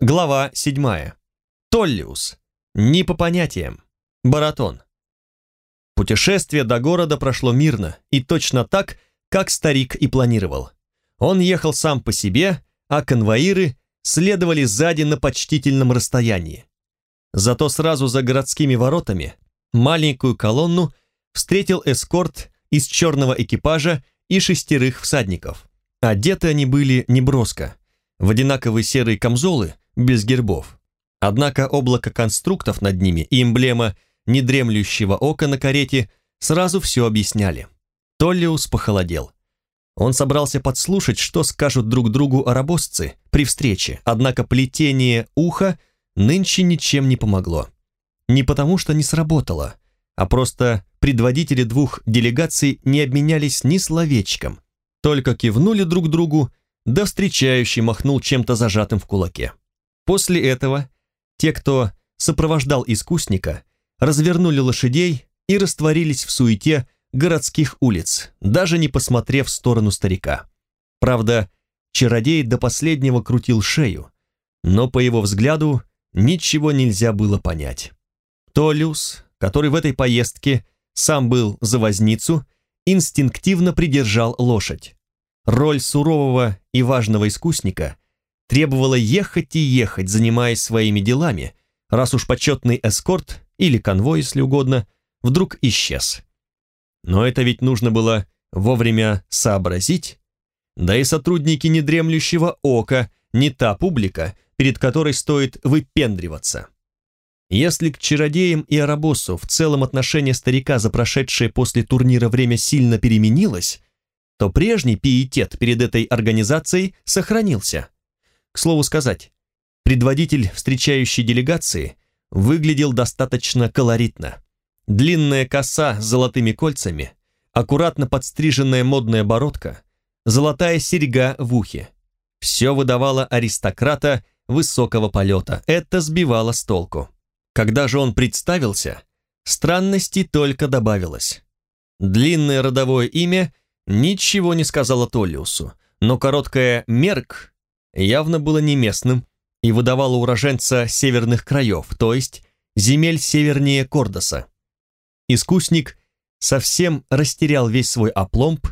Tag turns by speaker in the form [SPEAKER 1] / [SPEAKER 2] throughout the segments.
[SPEAKER 1] Глава 7. Толлиус. Не по понятиям. Баратон. Путешествие до города прошло мирно и точно так, как старик и планировал. Он ехал сам по себе, а конвоиры следовали сзади на почтительном расстоянии. Зато сразу за городскими воротами маленькую колонну встретил эскорт из черного экипажа и шестерых всадников. Одеты они были неброско, в одинаковые серые камзолы без гербов. Однако облако конструктов над ними и эмблема недремлющего ока на карете сразу все объясняли. Толлиус похолодел. Он собрался подслушать, что скажут друг другу арабосцы при встрече, однако плетение уха нынче ничем не помогло. Не потому, что не сработало, а просто предводители двух делегаций не обменялись ни словечком, только кивнули друг другу, да встречающий махнул чем-то зажатым в кулаке. После этого те, кто сопровождал искусника, развернули лошадей и растворились в суете городских улиц, даже не посмотрев в сторону старика. Правда, чародей до последнего крутил шею, но по его взгляду ничего нельзя было понять. Толиус, который в этой поездке сам был за возницу, инстинктивно придержал лошадь. Роль сурового и важного искусника требовала ехать и ехать, занимаясь своими делами, раз уж почетный эскорт, или конвой, если угодно, вдруг исчез. Но это ведь нужно было вовремя сообразить. Да и сотрудники недремлющего ока не та публика, перед которой стоит выпендриваться. Если к чародеям и Арабосу в целом отношение старика за прошедшее после турнира время сильно переменилось, то прежний пиетет перед этой организацией сохранился. К слову сказать, предводитель встречающей делегации выглядел достаточно колоритно. Длинная коса с золотыми кольцами, аккуратно подстриженная модная бородка, золотая серьга в ухе. Все выдавало аристократа высокого полета. Это сбивало с толку. Когда же он представился, странностей только добавилось. Длинное родовое имя ничего не сказала Толлиусу, но короткое «мерк» явно было не местным и выдавало уроженца северных краев, то есть земель севернее Кордоса. Искусник совсем растерял весь свой опломб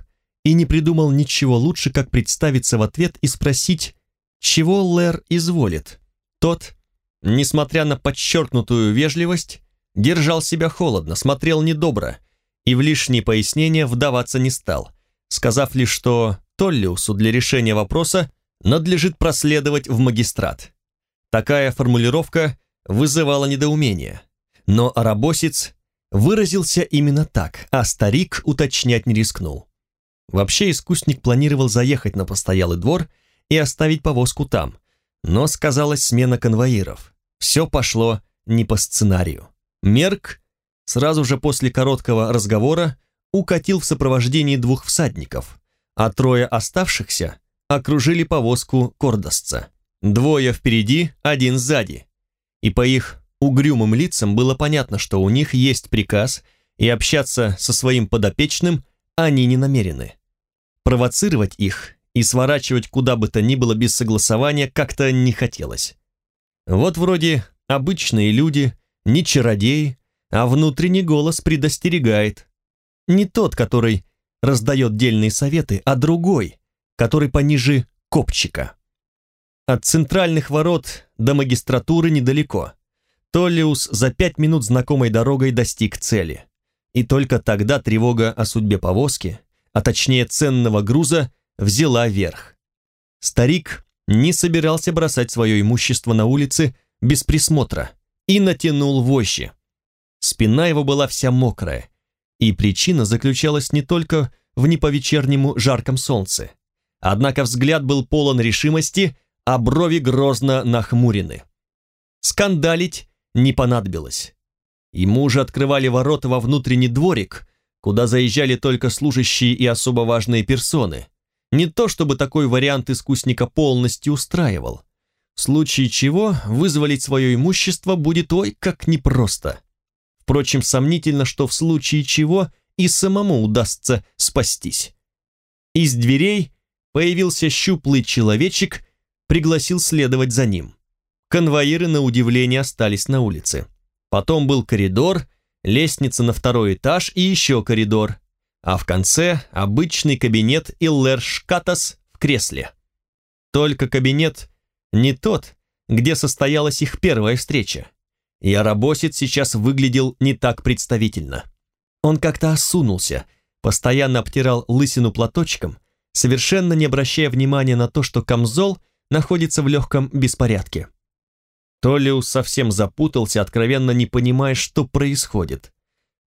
[SPEAKER 1] и не придумал ничего лучше, как представиться в ответ и спросить, чего Лэр изволит. Тот, несмотря на подчеркнутую вежливость, держал себя холодно, смотрел недобро и в лишние пояснения вдаваться не стал, сказав лишь, что Толлиусу для решения вопроса надлежит проследовать в магистрат. Такая формулировка вызывала недоумение. Но арабосец выразился именно так, а старик уточнять не рискнул. Вообще искусник планировал заехать на постоялый двор и оставить повозку там, но сказалась смена конвоиров. Все пошло не по сценарию. Мерк сразу же после короткого разговора укатил в сопровождении двух всадников, а трое оставшихся окружили повозку кордосца. Двое впереди, один сзади. И по их угрюмым лицам было понятно, что у них есть приказ, и общаться со своим подопечным они не намерены. Провоцировать их и сворачивать куда бы то ни было без согласования как-то не хотелось. Вот вроде обычные люди, не чародеи, а внутренний голос предостерегает. Не тот, который раздает дельные советы, а другой, который пониже копчика. От центральных ворот до магистратуры недалеко. Толлиус за пять минут знакомой дорогой достиг цели. И только тогда тревога о судьбе повозки, а точнее ценного груза, взяла верх. Старик не собирался бросать свое имущество на улице без присмотра и натянул вощи. Спина его была вся мокрая, и причина заключалась не только в неповечернему жарком солнце. Однако взгляд был полон решимости, а брови грозно нахмурены. Скандалить не понадобилось. Ему же открывали ворота во внутренний дворик, куда заезжали только служащие и особо важные персоны. Не то чтобы такой вариант искусника полностью устраивал. В случае чего вызволить свое имущество будет ой как непросто. Впрочем, сомнительно, что в случае чего и самому удастся спастись. Из дверей появился щуплый человечек, пригласил следовать за ним. конвоиры на удивление остались на улице. Потом был коридор, лестница на второй этаж и еще коридор, а в конце обычный кабинет Иллер Шкатас в кресле. Только кабинет не тот, где состоялась их первая встреча. И сейчас выглядел не так представительно. Он как-то осунулся, постоянно обтирал лысину платочком, совершенно не обращая внимания на то, что камзол находится в легком беспорядке. Толиус совсем запутался, откровенно не понимая, что происходит.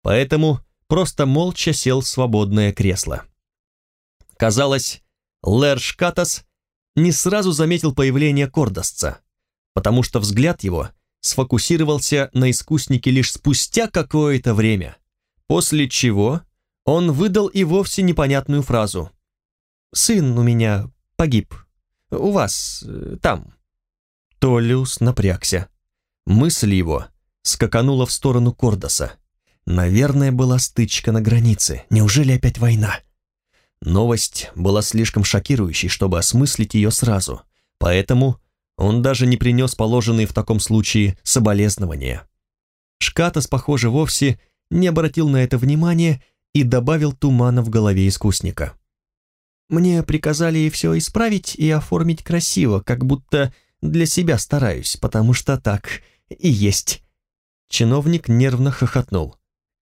[SPEAKER 1] Поэтому просто молча сел в свободное кресло. Казалось, Лэр Шкатас не сразу заметил появление Кордосца, потому что взгляд его сфокусировался на искуснике лишь спустя какое-то время, после чего он выдал и вовсе непонятную фразу. «Сын у меня погиб. У вас, э, там». Толлиус напрягся. Мысль его скаканула в сторону Кордоса. Наверное, была стычка на границе. Неужели опять война? Новость была слишком шокирующей, чтобы осмыслить ее сразу, поэтому он даже не принес положенные в таком случае соболезнования. Шкатас, похоже, вовсе не обратил на это внимания и добавил тумана в голове искусника. «Мне приказали все исправить и оформить красиво, как будто для себя стараюсь, потому что так и есть». Чиновник нервно хохотнул.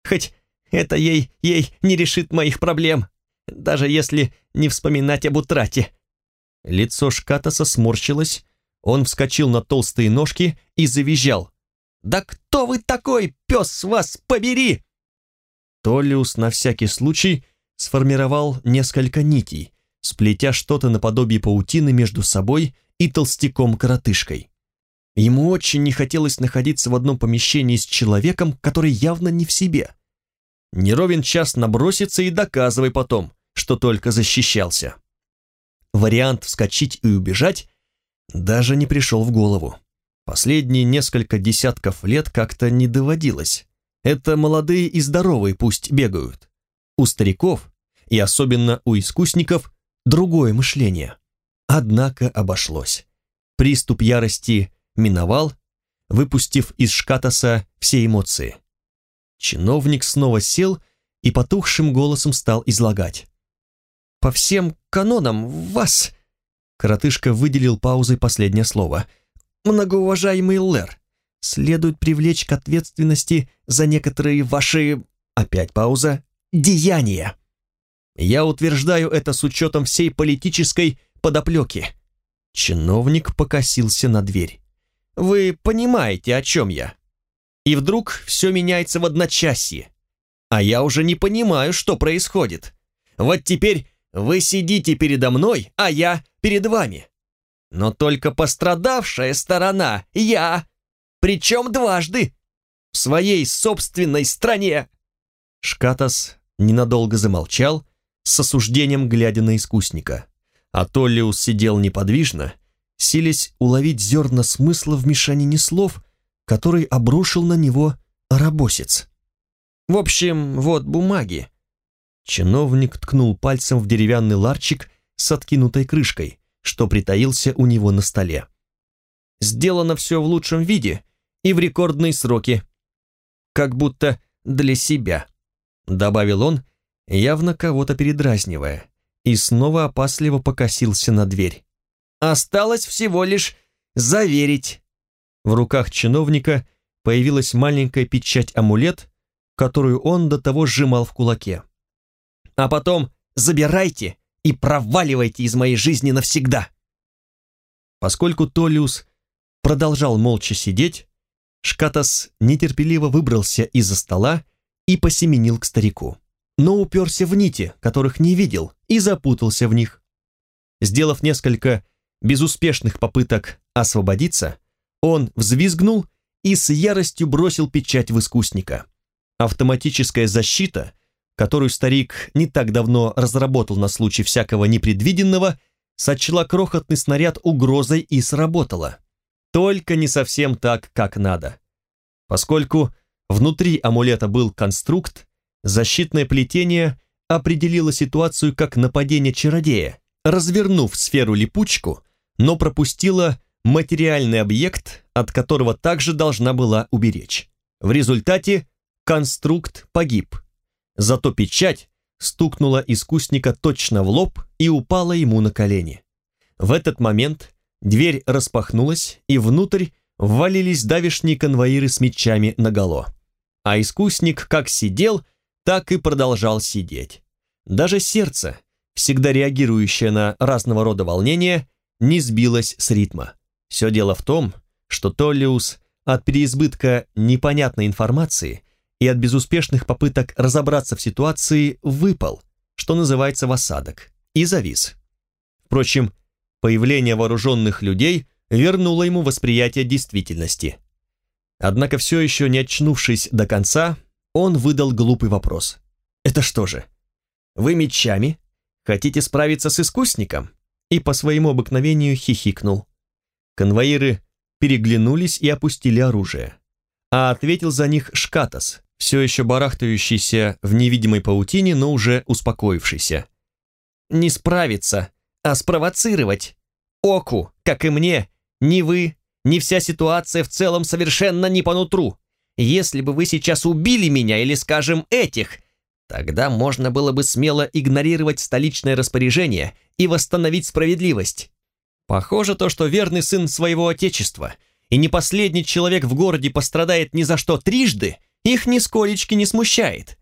[SPEAKER 1] «Хоть это ей, ей не решит моих проблем, даже если не вспоминать об утрате». Лицо Шкатаса сморщилось, он вскочил на толстые ножки и завизжал. «Да кто вы такой, пес вас побери!» Толлиус на всякий случай сформировал несколько нитей, сплетя что-то наподобие паутины между собой и толстяком-коротышкой. Ему очень не хотелось находиться в одном помещении с человеком, который явно не в себе. Не ровен час наброситься и доказывай потом, что только защищался. Вариант вскочить и убежать даже не пришел в голову. Последние несколько десятков лет как-то не доводилось. Это молодые и здоровые пусть бегают. У стариков, и особенно у искусников, другое мышление. Однако обошлось. Приступ ярости миновал, выпустив из Шкатаса все эмоции. Чиновник снова сел и потухшим голосом стал излагать. «По всем канонам вас...» Коротышка выделил паузой последнее слово. «Многоуважаемый Лэр, следует привлечь к ответственности за некоторые ваши...» Опять пауза. «Деяния». Я утверждаю это с учетом всей политической подоплеки. Чиновник покосился на дверь. Вы понимаете, о чем я? И вдруг все меняется в одночасье. А я уже не понимаю, что происходит. Вот теперь вы сидите передо мной, а я перед вами. Но только пострадавшая сторона — я. Причем дважды. В своей собственной стране. Шкатас ненадолго замолчал, с осуждением глядя на искусника. А Толлиус сидел неподвижно, силясь уловить зерна смысла в мешанине слов, который обрушил на него арабосец. «В общем, вот бумаги». Чиновник ткнул пальцем в деревянный ларчик с откинутой крышкой, что притаился у него на столе. «Сделано все в лучшем виде и в рекордные сроки. Как будто для себя», — добавил он, явно кого-то передразнивая, и снова опасливо покосился на дверь. «Осталось всего лишь заверить». В руках чиновника появилась маленькая печать-амулет, которую он до того сжимал в кулаке. «А потом забирайте и проваливайте из моей жизни навсегда!» Поскольку Толиус продолжал молча сидеть, Шкатас нетерпеливо выбрался из-за стола и посеменил к старику но уперся в нити, которых не видел, и запутался в них. Сделав несколько безуспешных попыток освободиться, он взвизгнул и с яростью бросил печать в искусника. Автоматическая защита, которую старик не так давно разработал на случай всякого непредвиденного, сочла крохотный снаряд угрозой и сработала. Только не совсем так, как надо. Поскольку внутри амулета был конструкт, Защитное плетение определило ситуацию как нападение чародея, развернув сферу-липучку, но пропустило материальный объект, от которого также должна была уберечь. В результате конструкт погиб. Зато печать стукнула искусника точно в лоб и упала ему на колени. В этот момент дверь распахнулась, и внутрь ввалились давишние конвоиры с мечами наголо. А искусник как сидел, так и продолжал сидеть. Даже сердце, всегда реагирующее на разного рода волнения, не сбилось с ритма. Все дело в том, что Толлиус от переизбытка непонятной информации и от безуспешных попыток разобраться в ситуации выпал, что называется в осадок, и завис. Впрочем, появление вооруженных людей вернуло ему восприятие действительности. Однако все еще не очнувшись до конца, он выдал глупый вопрос. «Это что же? Вы мечами хотите справиться с искусником?» И по своему обыкновению хихикнул. Конвоиры переглянулись и опустили оружие. А ответил за них Шкатас, все еще барахтающийся в невидимой паутине, но уже успокоившийся. «Не справиться, а спровоцировать. Оку, как и мне, ни вы, ни вся ситуация в целом совершенно не по нутру. Если бы вы сейчас убили меня или, скажем, этих, тогда можно было бы смело игнорировать столичное распоряжение и восстановить справедливость. Похоже то, что верный сын своего отечества и не последний человек в городе пострадает ни за что трижды, их нисколечки не смущает.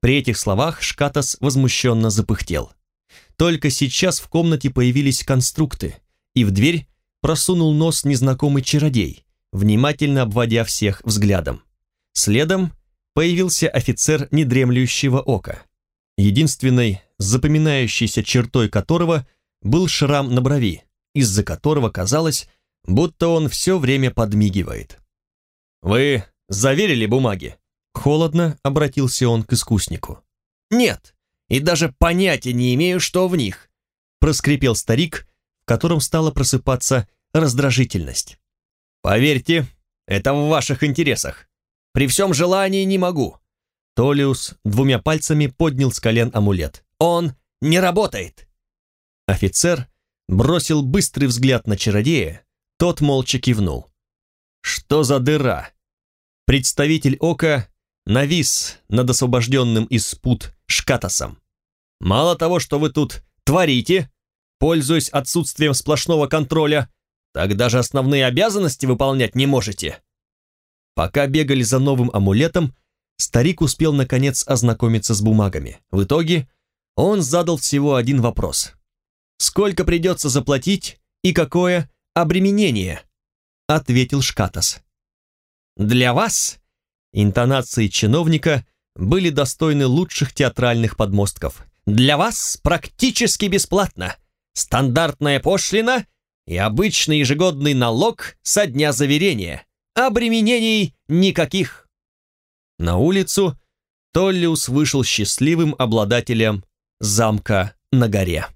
[SPEAKER 1] При этих словах Шкатас возмущенно запыхтел. Только сейчас в комнате появились конструкты, и в дверь просунул нос незнакомый чародей, внимательно обводя всех взглядом. Следом появился офицер недремлющего ока, единственной запоминающейся чертой которого был шрам на брови, из-за которого казалось, будто он все время подмигивает. «Вы заверили бумаги?» Холодно обратился он к искуснику. «Нет, и даже понятия не имею, что в них», проскрипел старик, котором стала просыпаться раздражительность. «Поверьте, это в ваших интересах. При всем желании не могу». Толиус двумя пальцами поднял с колен амулет. «Он не работает!» Офицер бросил быстрый взгляд на чародея, тот молча кивнул. «Что за дыра?» Представитель ока навис над освобожденным из пут Шкатасом. «Мало того, что вы тут творите, пользуясь отсутствием сплошного контроля, так даже основные обязанности выполнять не можете. Пока бегали за новым амулетом, старик успел наконец ознакомиться с бумагами. В итоге он задал всего один вопрос. «Сколько придется заплатить и какое обременение?» Ответил Шкатас. «Для вас?» Интонации чиновника были достойны лучших театральных подмостков. «Для вас практически бесплатно. Стандартная пошлина и обычный ежегодный налог со дня заверения обременений никаких. На улицу Толлиус вышел счастливым обладателем замка на горе.